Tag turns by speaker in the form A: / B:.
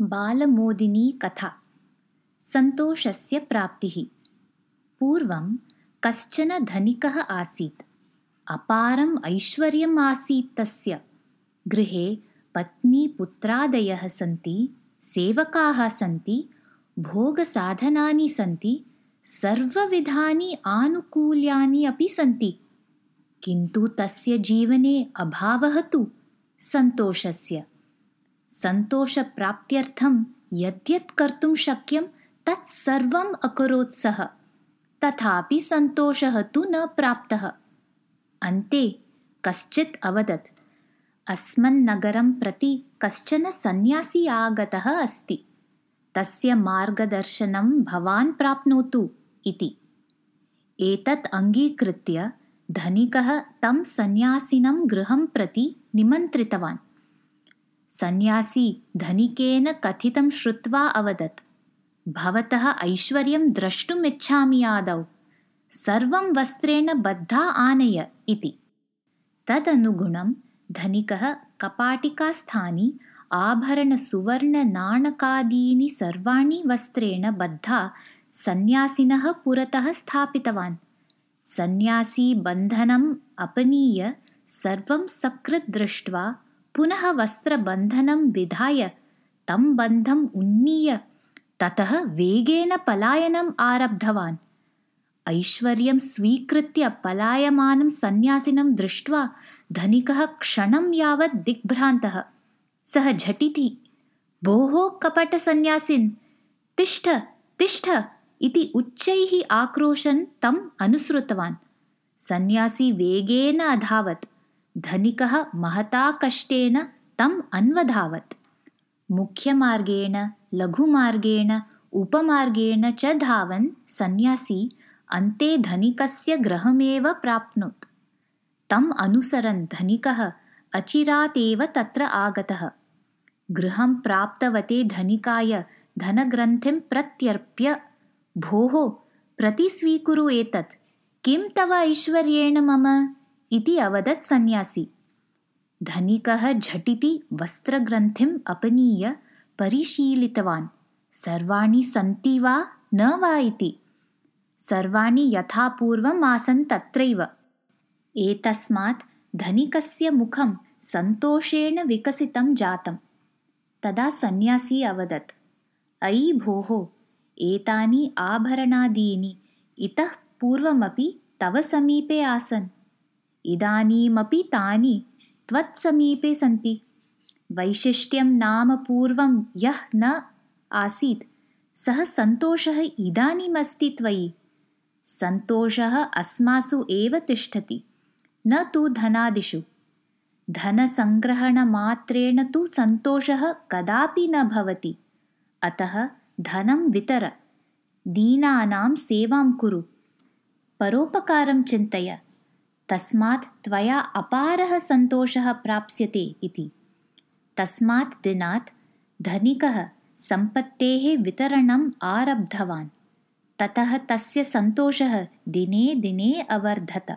A: बालमोदिनी कथा। सन्तोषस्य प्राप्तिः। पूर्वं कश्चन धनिकः आसीत्। अपारम् ऐश्वर्यम् आसीत् तस्य। गृहे पत्नीपुत्रादयः सन्ति सेवकाः सन्ति भोगसाधनानि सन्ति सर्वविधानि आनुकूल्यानि अपि सन्ति। किन्तु तस्य जीवने अभावः तु सन्तोषस्य सन्तोषप्राप्त्यर्थं यद्यत् कर्तुं शक्यं तत् सर्वम् अकरोत् सः। तथापि सन्तोषः तु न प्राप्तः। अन्ते कश्चित् अवदत्। अस्मन्नगरं प्रति कश्चन सन्न्यासी आगतः अस्ति। तस्य मार्गदर्शनं भवान् प्राप्नोतु इति। एतत् अङ्गीकृत्य धनिकः तं सन्न्यासिनं गृहं प्रति निमन्त्रितवान् सन्न्यासी धनिकेन कथितं श्रुत्वा अवदत्। भवतः ऐश्वर्यं द्रष्टुमिच्छामि आदौ। सर्वं वस्त्रेण बद्धा आनय इति। तदनुगुणं धनिकः कपाटिकास्थानि आभरणसुवर्णनाणकादीनि सर्वाणि वस्त्रेण बद्धा सन्न्यासिनः पुरतः स्थापितवान्। सन्न्यासी बन्धनम् अपनीय सर्वं सकृत् दृष्ट्वा पुनः वस्त्रबन्धनं विधाय तं बन्धम् उन्नीय ततः वेगेन पलायनम् आरब्धवान्। ऐश्वर्यं स्वीकृत्य पलायमानं सन्न्यासिनं दृष्ट्वा धनिकः क्षणं यावत् दिग्भ्रान्तः। सः झटिति भोः कपटसन्न्यासिन् तिष्ठ तिष्ठ इति उच्चैः आक्रोशन् तम् अनुसृतवान्। सन्न्यासी वेगेन अधावत् धनिकः महता कष्टेन तम् अन्वधावत्। मुख्यमार्गेण लघुमार्गेण उपमार्गेण च धावन् सन्न्यासी अन्ते धनिकस्य गृहमेव प्राप्नोत्। तम् अनुसरन् धनिकः अचिरात् एव तत्र आगतः। गृहं प्राप्तवते धनिकाय धनग्रन्थिं प्रत्यर्प्य भोः प्रतिस्वीकुरु एतत्। किं तव ऐश्वर्येण मम इति अवदत् सन्न्यासी। धनिकः झटिति वस्त्रग्रन्थिम् अपनीय परिशीलितवान्। सर्वाणि सन्ति वा न वा इति। सर्वाणि यथापूर्वम् आसन् तत्रैव। एतस्मात् धनिकस्य मुखं सन्तोषेण विकसितं जातम्। तदा सन्न्यासी अवदत् अयि भोः एतानि आभरणादीनि इतः पूर्वमपि तव समीपे आसन् इदानीमपि तानि त्वत्समीपे सन्ति। वैशिष्ट्यं नाम पूर्वं यः न आसीत् सः सन्तोषः इदानीमस्ति त्वयि। सन्तोषः अस्मासु एव तिष्ठति न तु धनादिषु। धनसङ्ग्रहणमात्रेण तु सन्तोषः कदापि न भवति। अतः धनं वितर। दीनानां सेवां कुरु। परोपकारं चिन्तय तस्मात् त्वया अपारः सन्तोषः प्राप्स्यते इति। तस्मात् दिनात् धनिकः सम्पत्तेः वितरणम् आरब्धवान्। ततः तस्य सन्तोषः दिने दिने अवर्धत